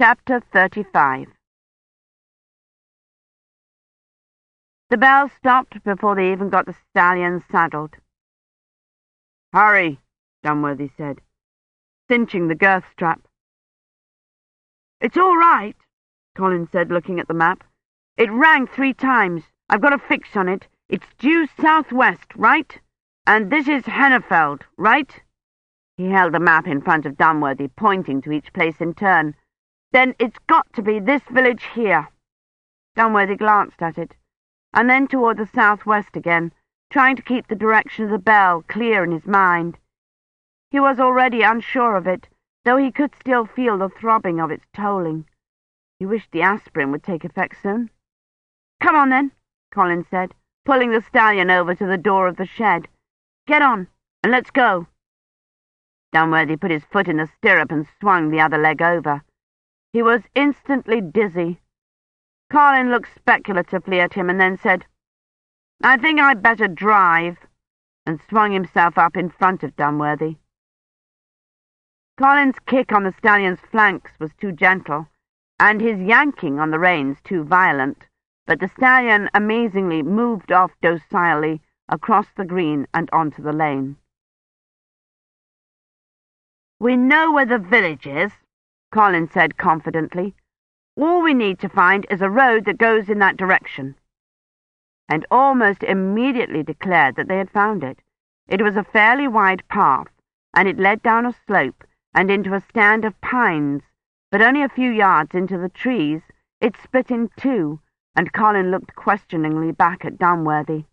Chapter 35 The bell stopped before they even got the stallions saddled. Hurry, Dunworthy said, cinching the girth strap. It's all right, Colin said, looking at the map. It rang three times. I've got a fix on it. It's due southwest, right? And this is Hennefeld, right? He held the map in front of Dunworthy, pointing to each place in turn. Then it's got to be this village here. Dunworthy glanced at it, and then toward the southwest again, trying to keep the direction of the bell clear in his mind. He was already unsure of it, though he could still feel the throbbing of its tolling. He wished the aspirin would take effect soon. Come on, then, Colin said, pulling the stallion over to the door of the shed. Get on, and let's go. Dunworthy put his foot in the stirrup and swung the other leg over. He was instantly dizzy. Colin looked speculatively at him and then said, I think I'd better drive, and swung himself up in front of Dunworthy. Colin's kick on the stallion's flanks was too gentle, and his yanking on the reins too violent, but the stallion amazingly moved off docilely across the green and onto the lane. We know where the village is, Colin said confidently. All we need to find is a road that goes in that direction. And almost immediately declared that they had found it. It was a fairly wide path, and it led down a slope and into a stand of pines, but only a few yards into the trees it split in two, and Colin looked questioningly back at Dunworthy.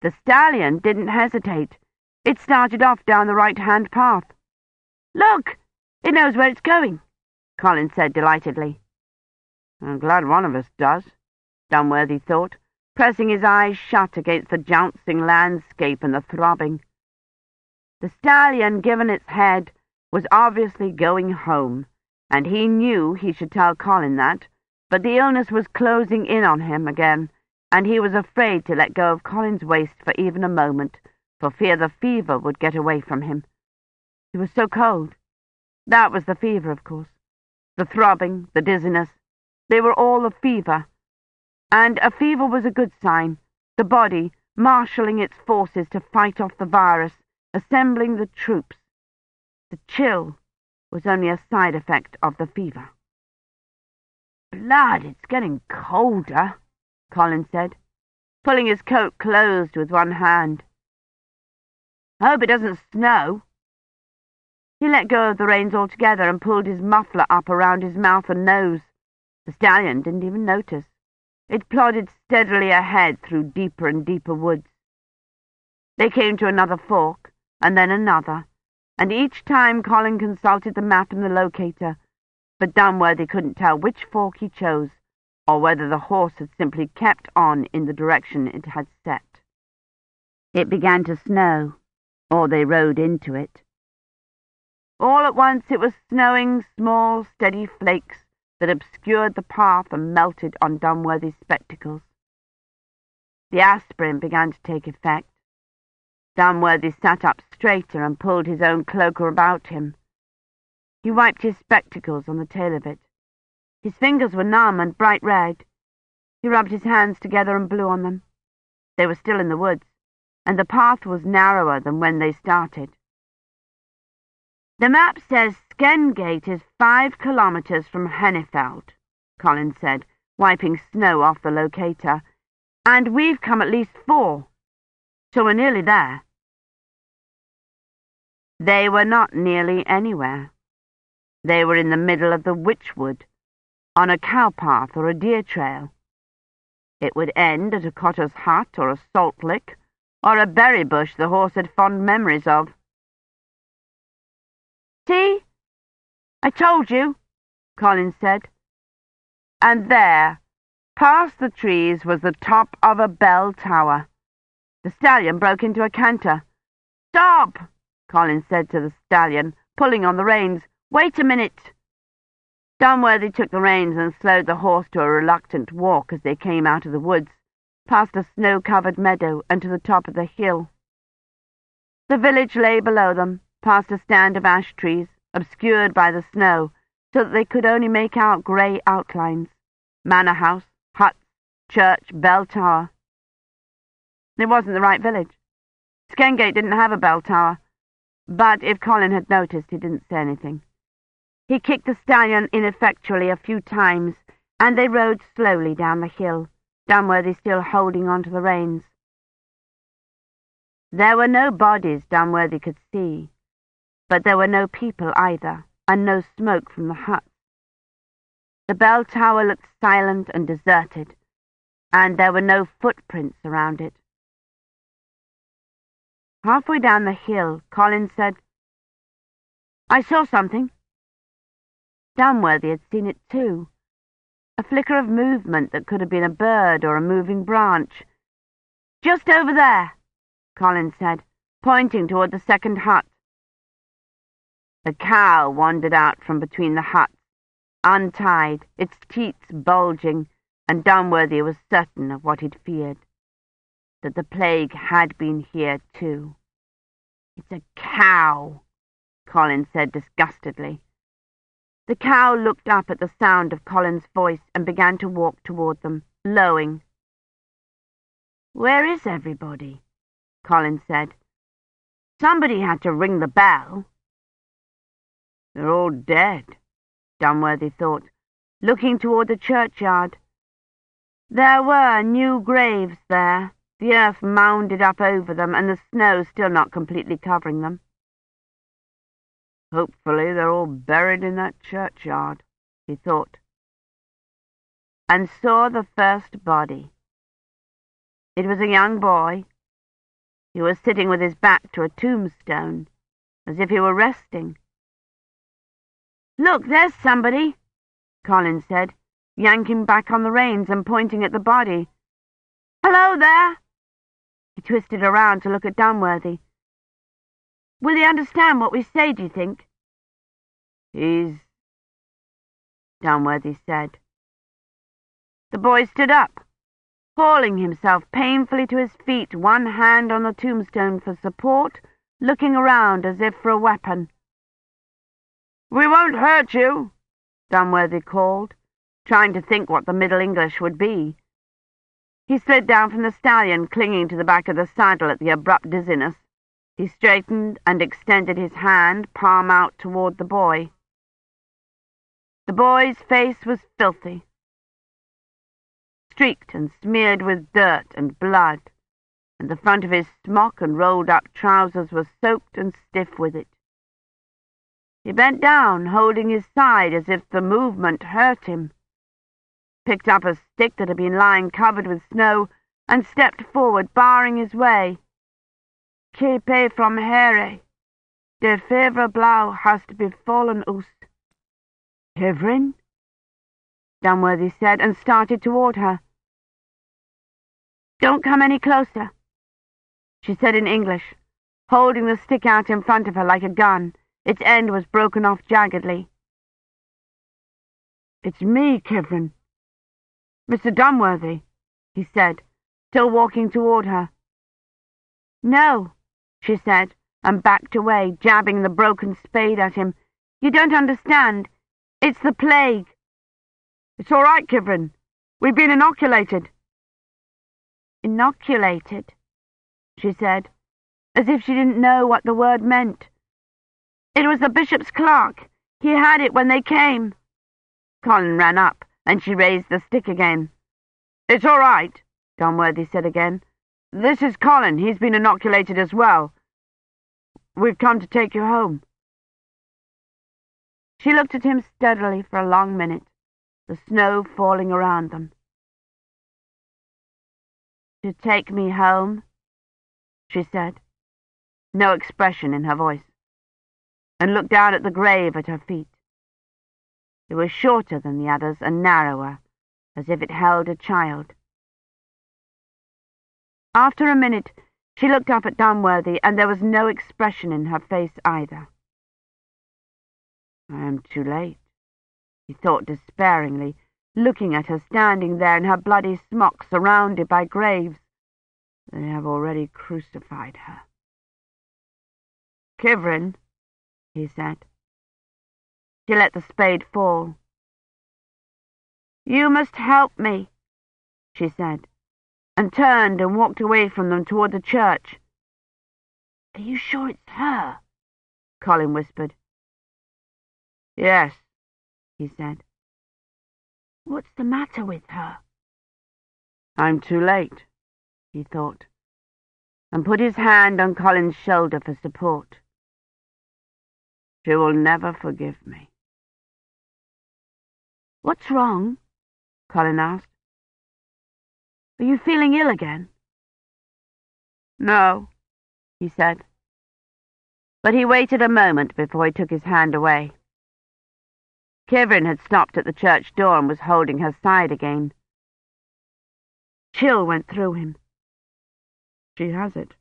The stallion didn't hesitate. It started off down the right-hand path. Look! It knows where it's going, Colin said delightedly. I'm glad one of us does, Dunworthy thought, pressing his eyes shut against the jouncing landscape and the throbbing. The stallion, given its head, was obviously going home, and he knew he should tell Colin that, but the illness was closing in on him again, and he was afraid to let go of Colin's waist for even a moment, for fear the fever would get away from him. He was so cold. That was the fever, of course. The throbbing, the dizziness, they were all the fever. And a fever was a good sign, the body marshalling its forces to fight off the virus, assembling the troops. The chill was only a side effect of the fever. Blood, it's getting colder, Colin said, pulling his coat closed with one hand. Hope it doesn't snow. He let go of the reins altogether and pulled his muffler up around his mouth and nose. The stallion didn't even notice. It plodded steadily ahead through deeper and deeper woods. They came to another fork, and then another, and each time Colin consulted the map and the locator, but Dunworthy couldn't tell which fork he chose, or whether the horse had simply kept on in the direction it had set. It began to snow, or they rode into it. All at once it was snowing small, steady flakes that obscured the path and melted on Dunworthy's spectacles. The aspirin began to take effect. Dunworthy sat up straighter and pulled his own cloak about him. He wiped his spectacles on the tail of it. His fingers were numb and bright red. He rubbed his hands together and blew on them. They were still in the woods, and the path was narrower than when they started. The map says Skendgate is five kilometres from Hennefeld, Colin said, wiping snow off the locator, and we've come at least four, so we're nearly there. They were not nearly anywhere. They were in the middle of the Wychwood, on a cow path or a deer trail. It would end at a cotter's hut or a salt lick, or a berry bush the horse had fond memories of. See? I told you, Colin said. And there, past the trees, was the top of a bell tower. The stallion broke into a canter. Stop, Colin said to the stallion, pulling on the reins. Wait a minute. Dunworthy took the reins and slowed the horse to a reluctant walk as they came out of the woods, past a snow-covered meadow and to the top of the hill. The village lay below them, past a stand of ash trees, obscured by the snow, so that they could only make out grey outlines. Manor house, huts, church, bell tower. It wasn't the right village. Skendgate didn't have a bell tower, but if Colin had noticed, he didn't say anything. He kicked the stallion ineffectually a few times, and they rode slowly down the hill, Dunworthy still holding on to the reins. There were no bodies Dunworthy could see, but there were no people either, and no smoke from the huts. The bell tower looked silent and deserted, and there were no footprints around it. Halfway down the hill, Colin said, I saw something. Dunworthy had seen it too. A flicker of movement that could have been a bird or a moving branch. Just over there, Colin said, pointing toward the second hut. The cow wandered out from between the huts, untied, its teats bulging, and Dunworthy was certain of what he'd feared, that the plague had been here too. It's a cow, Colin said disgustedly. The cow looked up at the sound of Colin's voice and began to walk toward them, lowing. Where is everybody? Colin said. Somebody had to ring the bell. They're all dead, Dunworthy thought, looking toward the churchyard. There were new graves there, the earth mounded up over them and the snow still not completely covering them. Hopefully they're all buried in that churchyard, he thought, and saw the first body. It was a young boy. He was sitting with his back to a tombstone, as if he were resting. Look, there's somebody, Colin said, yanking back on the reins and pointing at the body. Hello there! He twisted around to look at Dunworthy. Will he understand what we say, do you think? He's... Dunworthy said. The boy stood up, hauling himself painfully to his feet, one hand on the tombstone for support, looking around as if for a weapon. We won't hurt you, Dunworthy called, trying to think what the Middle English would be. He slid down from the stallion, clinging to the back of the saddle at the abrupt dizziness. He straightened and extended his hand, palm out toward the boy. The boy's face was filthy, streaked and smeared with dirt and blood, and the front of his smock and rolled-up trousers was soaked and stiff with it. He bent down, holding his side as if the movement hurt him, picked up a stick that had been lying covered with snow, and stepped forward, barring his way. Kepe from here. Eh? Der fever blau hast befallen us. Kivrin? Dunworthy said, and started toward her. Don't come any closer, she said in English, holding the stick out in front of her like a gun. Its end was broken off jaggedly. It's me, Kivrin. Mr. Dunworthy, he said, still walking toward her. No, she said, and backed away, jabbing the broken spade at him. You don't understand. It's the plague. It's all right, Kivrin. We've been inoculated. Inoculated, she said, as if she didn't know what the word meant. It was the bishop's clerk. He had it when they came. Colin ran up, and she raised the stick again. It's all right, Dunworthy said again. This is Colin. He's been inoculated as well. We've come to take you home. She looked at him steadily for a long minute, the snow falling around them. To take me home, she said, no expression in her voice, and looked down at the grave at her feet. It was shorter than the others and narrower, as if it held a child. After a minute, she looked up at Dunworthy, and there was no expression in her face either. I am too late, he thought despairingly, looking at her standing there in her bloody smock surrounded by graves. They have already crucified her. Kivrin, he said. She let the spade fall. You must help me, she said, and turned and walked away from them toward the church. Are you sure it's her? Colin whispered. Yes, he said. What's the matter with her? I'm too late, he thought, and put his hand on Colin's shoulder for support. She will never forgive me. What's wrong? Colin asked. Are you feeling ill again? No, he said. But he waited a moment before he took his hand away. Kivrin had stopped at the church door and was holding her side again. Chill went through him. She has it,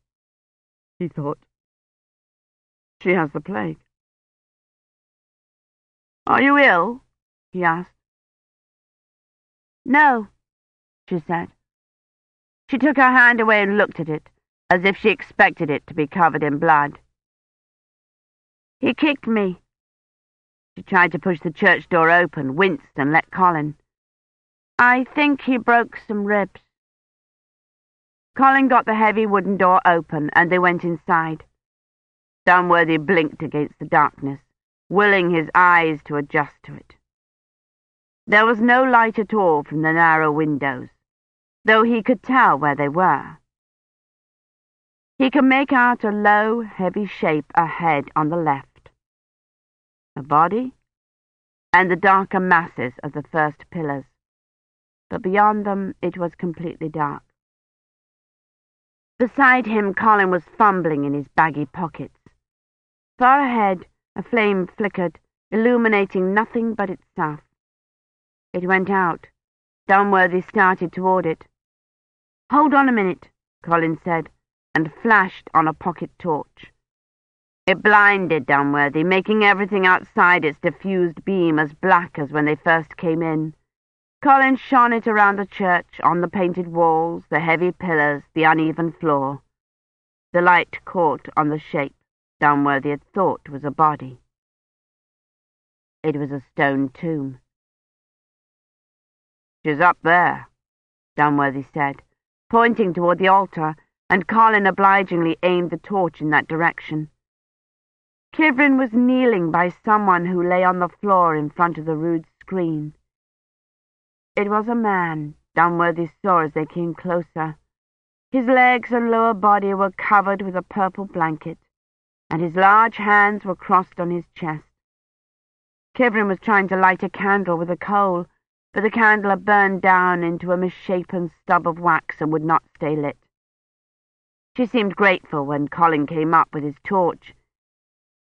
he thought. She has the plague. Are you ill? he asked. No, she said. She took her hand away and looked at it, as if she expected it to be covered in blood. He kicked me. She tried to push the church door open, winced, and let Colin. I think he broke some ribs. Colin got the heavy wooden door open, and they went inside. Dunworthy blinked against the darkness, willing his eyes to adjust to it. There was no light at all from the narrow windows, though he could tell where they were. He could make out a low, heavy shape ahead on the left a body, and the darker masses of the first pillars, but beyond them it was completely dark. Beside him, Colin was fumbling in his baggy pockets. Far ahead, a flame flickered, illuminating nothing but itself. It went out. Dunworthy started toward it. Hold on a minute, Colin said, and flashed on a pocket torch. It blinded Dunworthy, making everything outside its diffused beam as black as when they first came in. Colin shone it around the church, on the painted walls, the heavy pillars, the uneven floor. The light caught on the shape Dunworthy had thought was a body. It was a stone tomb. She's up there, Dunworthy said, pointing toward the altar, and Colin obligingly aimed the torch in that direction. Kivrin was kneeling by someone who lay on the floor in front of the rude screen. It was a man, Dunworthy saw as they came closer. His legs and lower body were covered with a purple blanket, and his large hands were crossed on his chest. Kivrin was trying to light a candle with a coal, but the candle had burned down into a misshapen stub of wax and would not stay lit. She seemed grateful when Colin came up with his torch,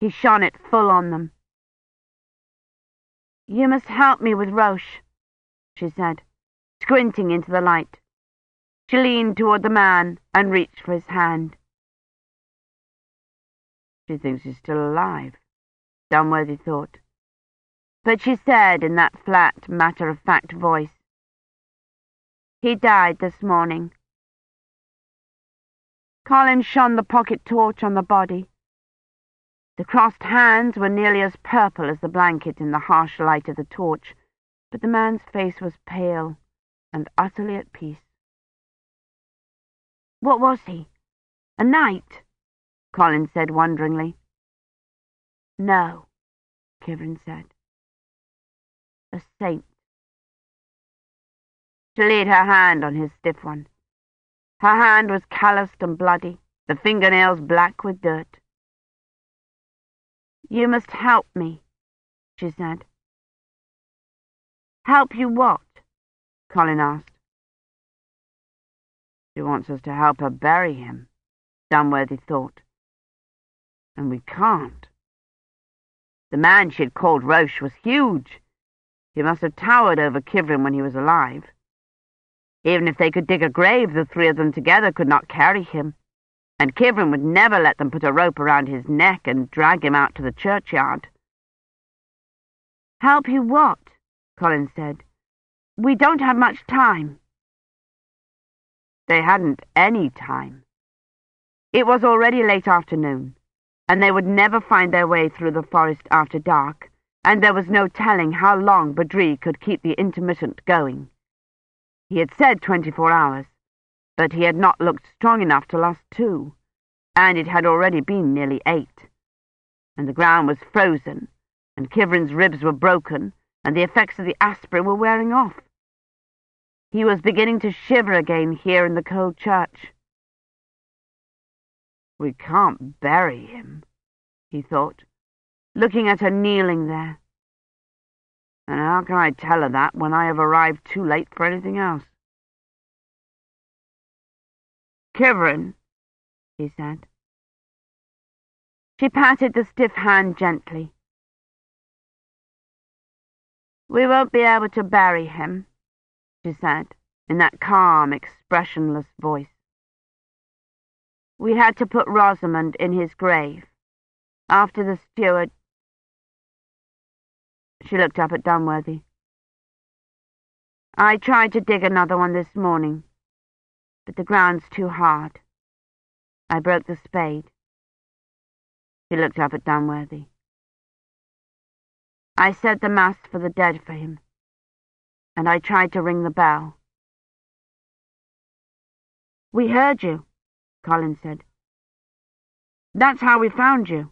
he shone it full on them. You must help me with Roche, she said, squinting into the light. She leaned toward the man and reached for his hand. She thinks he's still alive, Dunworthy thought. But she said in that flat, matter-of-fact voice, He died this morning. Colin shone the pocket torch on the body. The crossed hands were nearly as purple as the blanket in the harsh light of the torch, but the man's face was pale and utterly at peace. What was he? A knight? Colin said wonderingly. No, Kivrin said. A saint. She laid her hand on his stiff one. Her hand was calloused and bloody, the fingernails black with dirt. You must help me, she said. Help you what? Colin asked. She wants us to help her bury him, Dunworthy thought. And we can't. The man she had called Roche was huge. He must have towered over Kivrin when he was alive. Even if they could dig a grave, the three of them together could not carry him and Kivrin would never let them put a rope around his neck and drag him out to the churchyard. Help you what? Colin said. We don't have much time. They hadn't any time. It was already late afternoon, and they would never find their way through the forest after dark, and there was no telling how long Badri could keep the intermittent going. He had said twenty-four hours, but he had not looked strong enough to last two, and it had already been nearly eight. And the ground was frozen, and Kivrin's ribs were broken, and the effects of the aspirin were wearing off. He was beginning to shiver again here in the cold church. We can't bury him, he thought, looking at her kneeling there. And how can I tell her that when I have arrived too late for anything else? Kivrin, he said. She patted the stiff hand gently. We won't be able to bury him, she said, in that calm, expressionless voice. We had to put Rosamond in his grave. After the steward... She looked up at Dunworthy. I tried to dig another one this morning, but the ground's too hard. I broke the spade. He looked up at Dunworthy. I said the mass for the dead for him, and I tried to ring the bell. We heard you, Colin said. That's how we found you.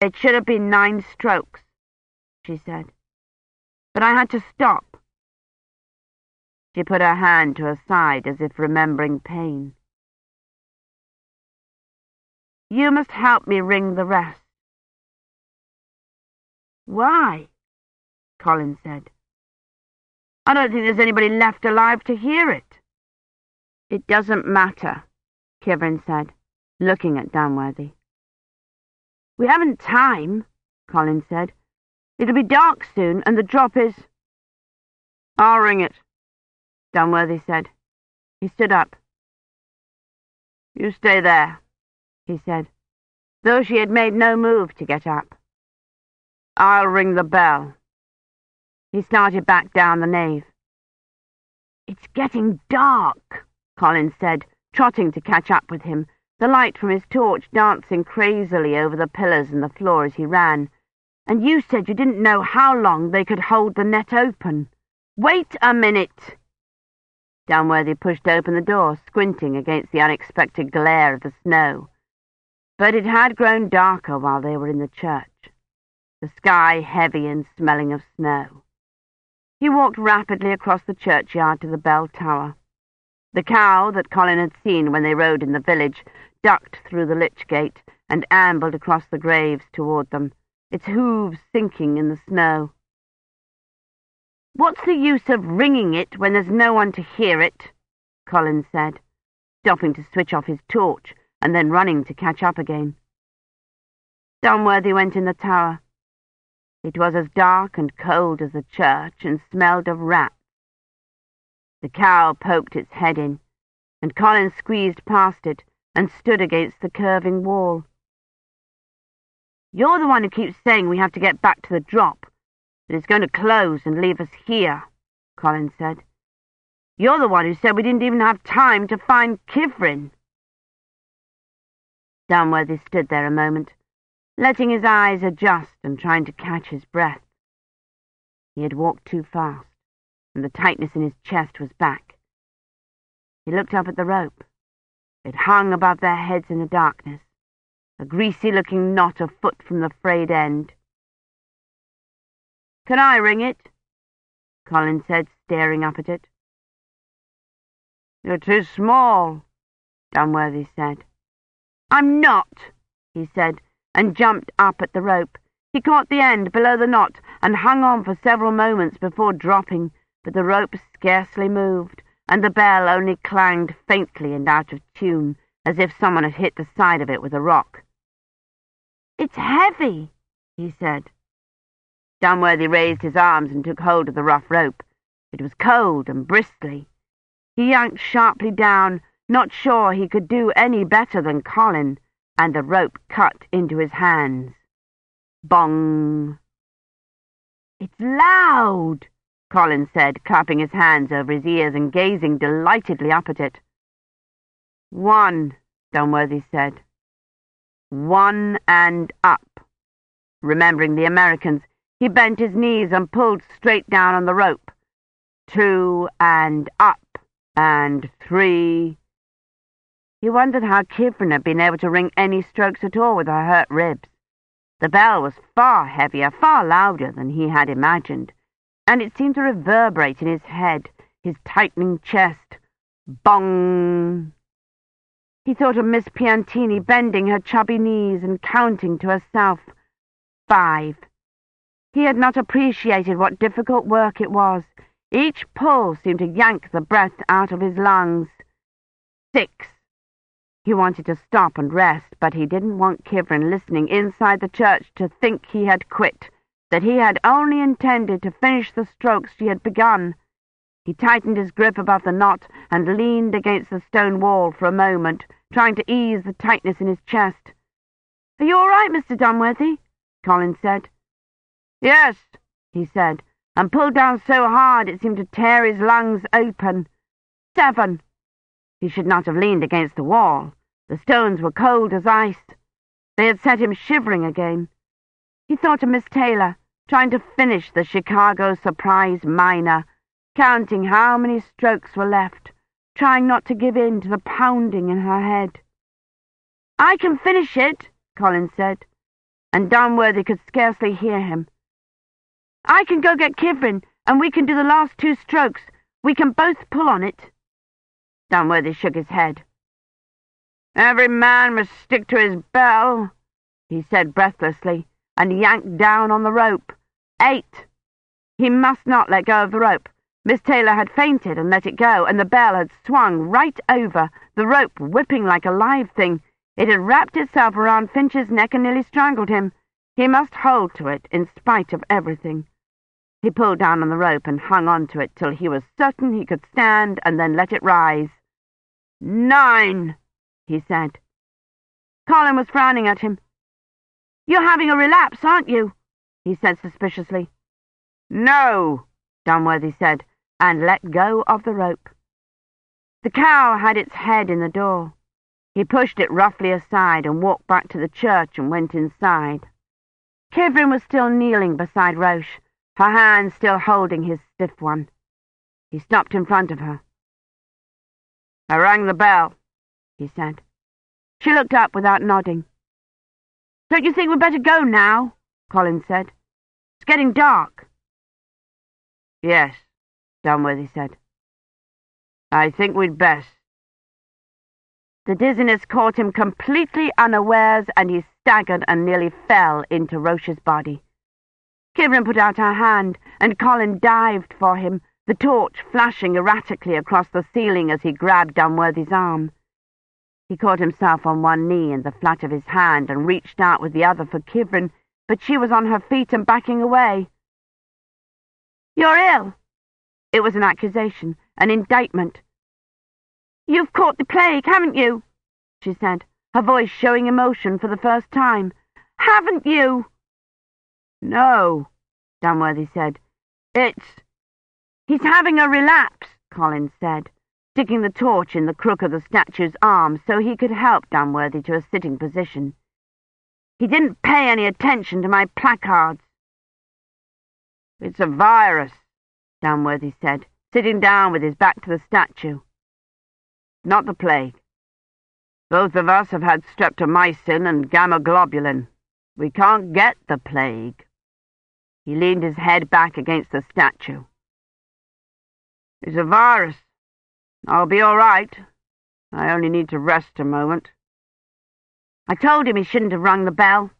It should have been nine strokes, she said. But I had to stop. She put her hand to her side as if remembering pain. You must help me ring the rest. Why? Colin said. I don't think there's anybody left alive to hear it. It doesn't matter, Kivrin said, looking at Dunworthy. We haven't time, Colin said. It'll be dark soon, and the drop is... I'll ring it, Dunworthy said. He stood up. You stay there, he said, though she had made no move to get up. I'll ring the bell. He started back down the nave. It's getting dark, Colin said, trotting to catch up with him, the light from his torch dancing crazily over the pillars and the floor as he ran. And you said you didn't know how long they could hold the net open. Wait a minute! Dunworthy pushed open the door, squinting against the unexpected glare of the snow. But it had grown darker while they were in the church, the sky heavy and smelling of snow. He walked rapidly across the churchyard to the bell tower. The cow that Colin had seen when they rode in the village ducked through the lich gate and ambled across the graves toward them, its hooves sinking in the snow. What's the use of ringing it when there's no one to hear it? Colin said, stopping to switch off his torch and then running to catch up again. Dunworthy went in the tower. It was as dark and cold as the church and smelled of rats. The cow poked its head in, and Colin squeezed past it and stood against the curving wall. You're the one who keeps saying we have to get back to the drop. that It is going to close and leave us here, Colin said. You're the one who said we didn't even have time to find Kivrin. Dunworthy stood there a moment, letting his eyes adjust and trying to catch his breath. He had walked too fast, and the tightness in his chest was back. He looked up at the rope. It hung above their heads in the darkness, a greasy-looking knot a foot from the frayed end. Can I ring it? Colin said, staring up at it. You're too small, Dunworthy said. I'm not, he said, and jumped up at the rope. He caught the end below the knot and hung on for several moments before dropping, but the rope scarcely moved, and the bell only clanged faintly and out of tune, as if someone had hit the side of it with a rock. It's heavy, he said. Dunworthy raised his arms and took hold of the rough rope. It was cold and bristly. He yanked sharply down, not sure he could do any better than Colin, and the rope cut into his hands. Bong! It's loud, Colin said, clapping his hands over his ears and gazing delightedly up at it. One, Dunworthy said. One and up. Remembering the Americans, he bent his knees and pulled straight down on the rope. Two and up and three. He wondered how Kivrin had been able to ring any strokes at all with her hurt ribs. The bell was far heavier, far louder than he had imagined, and it seemed to reverberate in his head, his tightening chest. Bong! He thought of Miss Piantini bending her chubby knees and counting to herself. Five. He had not appreciated what difficult work it was. Each pull seemed to yank the breath out of his lungs. Six. He wanted to stop and rest, but he didn't want Kivrin listening inside the church to think he had quit, that he had only intended to finish the strokes she had begun. He tightened his grip above the knot and leaned against the stone wall for a moment, trying to ease the tightness in his chest. "'Are you all right, Mr. Dunworthy?' Colin said. "'Yes,' he said, and pulled down so hard it seemed to tear his lungs open. Seven. He should not have leaned against the wall. The stones were cold as ice. They had set him shivering again. He thought of Miss Taylor, trying to finish the Chicago Surprise Minor, counting how many strokes were left, trying not to give in to the pounding in her head. I can finish it, Colin said, and Dunworthy could scarcely hear him. I can go get Kivrin, and we can do the last two strokes. We can both pull on it. Dunworthy shook his head. Every man must stick to his bell, he said breathlessly, and yanked down on the rope. Eight. He must not let go of the rope. Miss Taylor had fainted and let it go, and the bell had swung right over, the rope whipping like a live thing. It had wrapped itself around Finch's neck and nearly strangled him. He must hold to it in spite of everything. He pulled down on the rope and hung on to it till he was certain he could stand and then let it rise. Nine, he said. Colin was frowning at him. You're having a relapse, aren't you? he said suspiciously. No, Dunworthy said, and let go of the rope. The cow had its head in the door. He pushed it roughly aside and walked back to the church and went inside. Kivrin was still kneeling beside Roche, her hand still holding his stiff one. He stopped in front of her. I rang the bell, he said. She looked up without nodding. Don't you think we'd better go now? Colin said. It's getting dark. Yes, Dunworthy said. I think we'd best. The dizziness caught him completely unawares, and he staggered and nearly fell into Roche's body. Kivrin put out her hand, and Colin dived for him, the torch flashing erratically across the ceiling as he grabbed Dunworthy's arm. He caught himself on one knee in the flat of his hand and reached out with the other for Kivrin, but she was on her feet and backing away. You're ill. It was an accusation, an indictment. You've caught the plague, haven't you? she said, her voice showing emotion for the first time. Haven't you? No, Dunworthy said. It's... He's having a relapse, Colin said, sticking the torch in the crook of the statue's arm so he could help Dunworthy to a sitting position. He didn't pay any attention to my placards. It's a virus, Dunworthy said, sitting down with his back to the statue. Not the plague. Both of us have had streptomycin and gamma globulin. We can't get the plague. He leaned his head back against the statue. It's a virus. I'll be all right. I only need to rest a moment. I told him he shouldn't have rung the bell,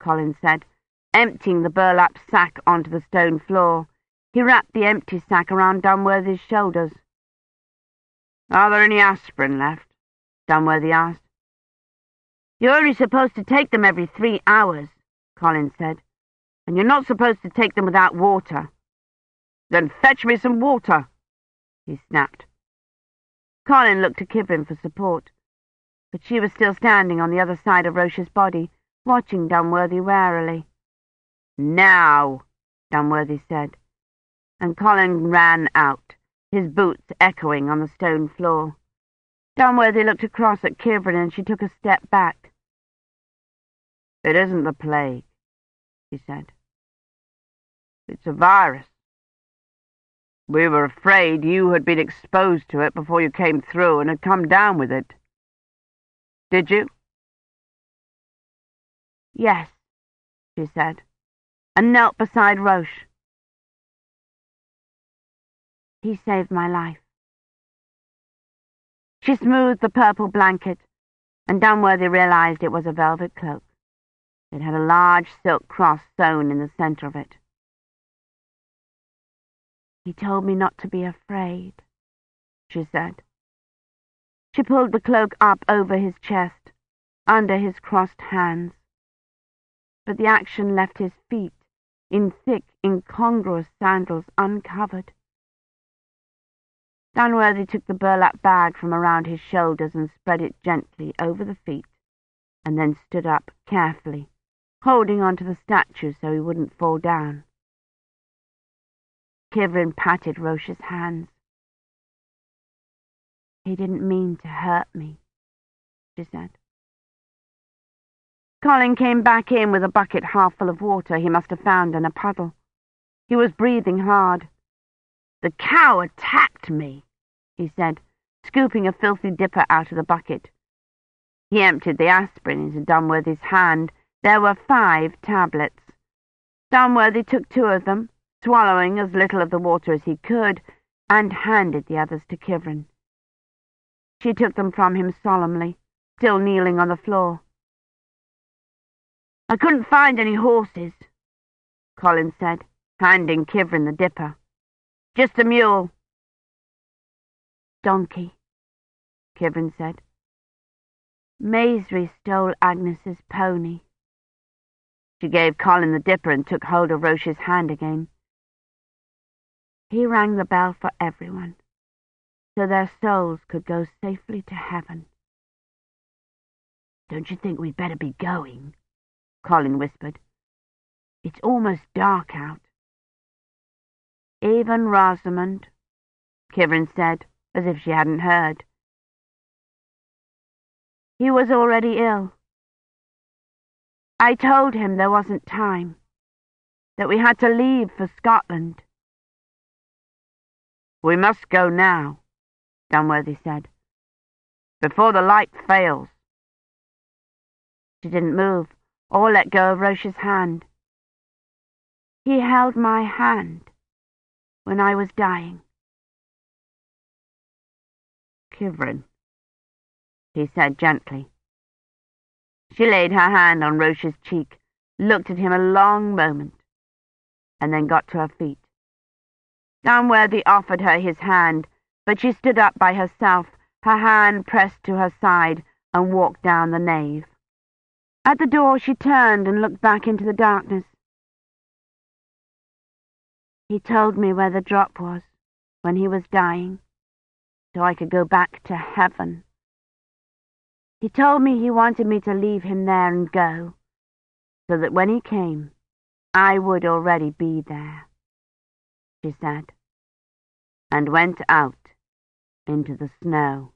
Colin said, emptying the burlap sack onto the stone floor. He wrapped the empty sack around Dunworthy's shoulders. Are there any aspirin left? Dunworthy asked. You're only supposed to take them every three hours, Colin said and you're not supposed to take them without water. Then fetch me some water, he snapped. Colin looked to Kivrin for support, but she was still standing on the other side of Roche's body, watching Dunworthy warily. Now, Dunworthy said, and Colin ran out, his boots echoing on the stone floor. Dunworthy looked across at Kivrin and she took a step back. It isn't the plague, he said. It's a virus. We were afraid you had been exposed to it before you came through and had come down with it. Did you? Yes, she said, and knelt beside Roche. He saved my life. She smoothed the purple blanket, and Dunworthy realized it was a velvet cloak. It had a large silk cross sewn in the center of it. He told me not to be afraid, she said. She pulled the cloak up over his chest, under his crossed hands. But the action left his feet, in thick, incongruous sandals, uncovered. Dunworthy took the burlap bag from around his shoulders and spread it gently over the feet, and then stood up carefully, holding onto the statue so he wouldn't fall down. Kivrin patted Roche's hands. He didn't mean to hurt me, she said. Colin came back in with a bucket half full of water he must have found in a puddle. He was breathing hard. The cow attacked me, he said, scooping a filthy dipper out of the bucket. He emptied the aspirin into Dunworthy's hand. There were five tablets. Dunworthy took two of them, swallowing as little of the water as he could, and handed the others to Kivrin. She took them from him solemnly, still kneeling on the floor. I couldn't find any horses, Colin said, handing Kivrin the dipper. Just a mule. Donkey, Kivrin said. Maisry stole Agnes's pony. She gave Colin the dipper and took hold of Roche's hand again. He rang the bell for everyone, so their souls could go safely to heaven. Don't you think we'd better be going? Colin whispered. It's almost dark out. Even Rosamond, Kivrin said, as if she hadn't heard. He was already ill. I told him there wasn't time, that we had to leave for Scotland. We must go now, Dunworthy said, before the light fails. She didn't move or let go of Roche's hand. He held my hand when I was dying. Kivrin, he said gently. She laid her hand on Roche's cheek, looked at him a long moment, and then got to her feet. Dunworthy offered her his hand, but she stood up by herself, her hand pressed to her side, and walked down the nave. At the door she turned and looked back into the darkness. He told me where the drop was when he was dying, so I could go back to heaven. He told me he wanted me to leave him there and go, so that when he came, I would already be there she said, and went out into the snow.